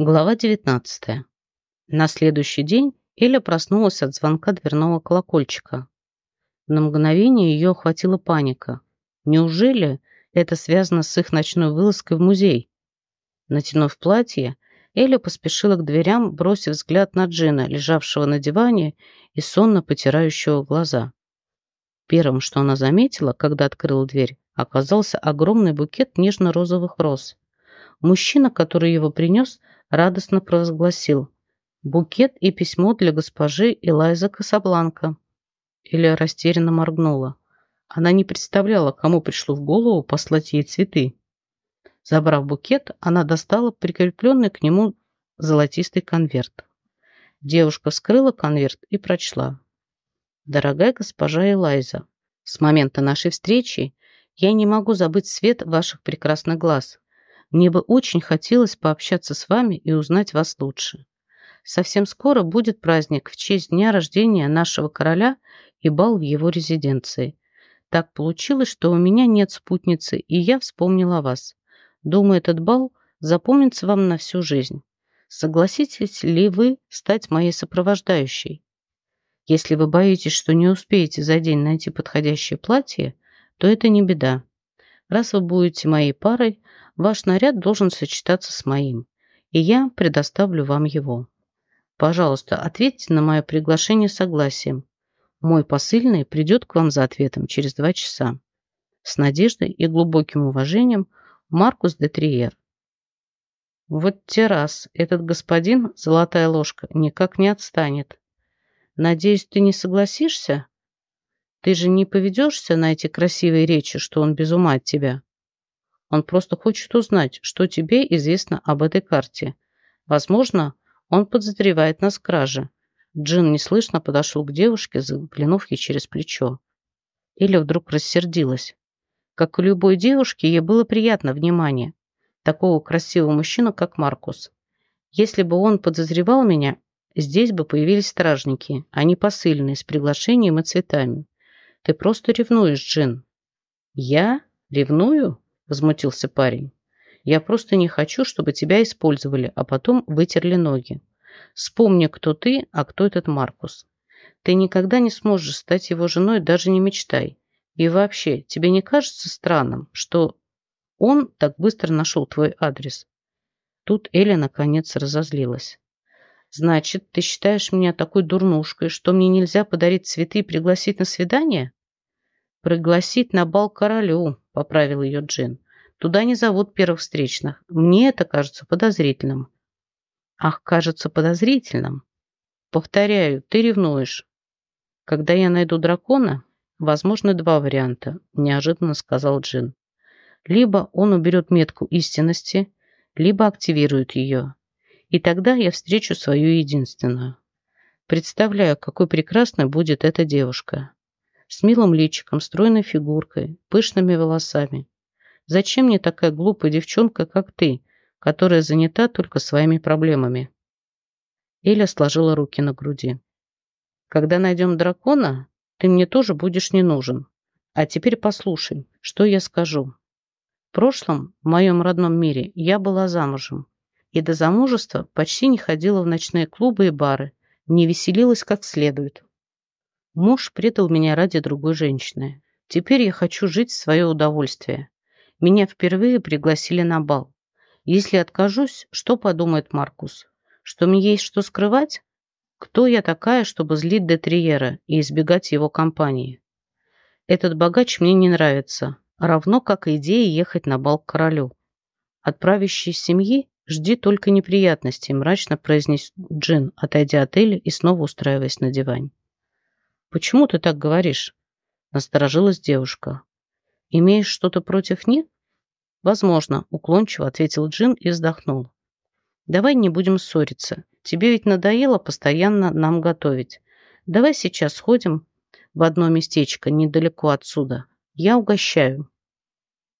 Глава 19. На следующий день Эля проснулась от звонка дверного колокольчика. На мгновение ее охватила паника. Неужели это связано с их ночной вылазкой в музей? Натянув платье, Эля поспешила к дверям, бросив взгляд на Джина, лежавшего на диване и сонно потирающего глаза. Первым, что она заметила, когда открыла дверь, оказался огромный букет нежно-розовых роз. Мужчина, который его принес, радостно провозгласил «Букет и письмо для госпожи Элайза Касабланка». Илья растерянно моргнула. Она не представляла, кому пришло в голову послать ей цветы. Забрав букет, она достала прикрепленный к нему золотистый конверт. Девушка вскрыла конверт и прочла. «Дорогая госпожа Элайза, с момента нашей встречи я не могу забыть свет ваших прекрасных глаз. Мне бы очень хотелось пообщаться с вами и узнать вас лучше. Совсем скоро будет праздник в честь дня рождения нашего короля и бал в его резиденции. Так получилось, что у меня нет спутницы, и я вспомнила вас. Думаю, этот бал запомнится вам на всю жизнь. Согласитесь ли вы стать моей сопровождающей? Если вы боитесь, что не успеете за день найти подходящее платье, то это не беда. Раз вы будете моей парой, Ваш наряд должен сочетаться с моим, и я предоставлю вам его. Пожалуйста, ответьте на мое приглашение согласием. Мой посыльный придет к вам за ответом через два часа. С надеждой и глубоким уважением Маркус де Триер. Вот раз, этот господин, золотая ложка, никак не отстанет. Надеюсь, ты не согласишься? Ты же не поведешься на эти красивые речи, что он без ума от тебя? Он просто хочет узнать, что тебе известно об этой карте. Возможно, он подозревает нас в краже. Джин неслышно подошел к девушке, заглянув ей через плечо. Или вдруг рассердилась. Как и любой девушке, ей было приятно внимание такого красивого мужчину, как Маркус. Если бы он подозревал меня, здесь бы появились стражники, а не посыльные с приглашением и цветами. Ты просто ревнуешь, Джин. Я? Ревную? Возмутился парень. «Я просто не хочу, чтобы тебя использовали, а потом вытерли ноги. Вспомни, кто ты, а кто этот Маркус. Ты никогда не сможешь стать его женой, даже не мечтай. И вообще, тебе не кажется странным, что он так быстро нашел твой адрес?» Тут Эля наконец разозлилась. «Значит, ты считаешь меня такой дурнушкой, что мне нельзя подарить цветы и пригласить на свидание?» «Пригласить на бал королю», — поправил ее Джин. «Туда не зовут первых встречных. Мне это кажется подозрительным». «Ах, кажется подозрительным?» «Повторяю, ты ревнуешь». «Когда я найду дракона, возможно, два варианта», — неожиданно сказал Джин. «Либо он уберет метку истинности, либо активирует ее. И тогда я встречу свою единственную. Представляю, какой прекрасной будет эта девушка с милым личиком, стройной фигуркой, пышными волосами. Зачем мне такая глупая девчонка, как ты, которая занята только своими проблемами?» Эля сложила руки на груди. «Когда найдем дракона, ты мне тоже будешь не нужен. А теперь послушай, что я скажу. В прошлом, в моем родном мире, я была замужем. И до замужества почти не ходила в ночные клубы и бары, не веселилась как следует. Муж предал меня ради другой женщины. Теперь я хочу жить в свое удовольствие. Меня впервые пригласили на бал. Если откажусь, что подумает Маркус? Что мне есть что скрывать? Кто я такая, чтобы злить Детриера и избегать его компании? Этот богач мне не нравится, равно как идея ехать на бал к королю. От правящей семьи жди только неприятностей, мрачно произнес Джин, отойдя от Эли и снова устраиваясь на диване. «Почему ты так говоришь?» Насторожилась девушка. «Имеешь что-то против них?» «Возможно», — уклончиво ответил Джин и вздохнул. «Давай не будем ссориться. Тебе ведь надоело постоянно нам готовить. Давай сейчас сходим в одно местечко недалеко отсюда. Я угощаю».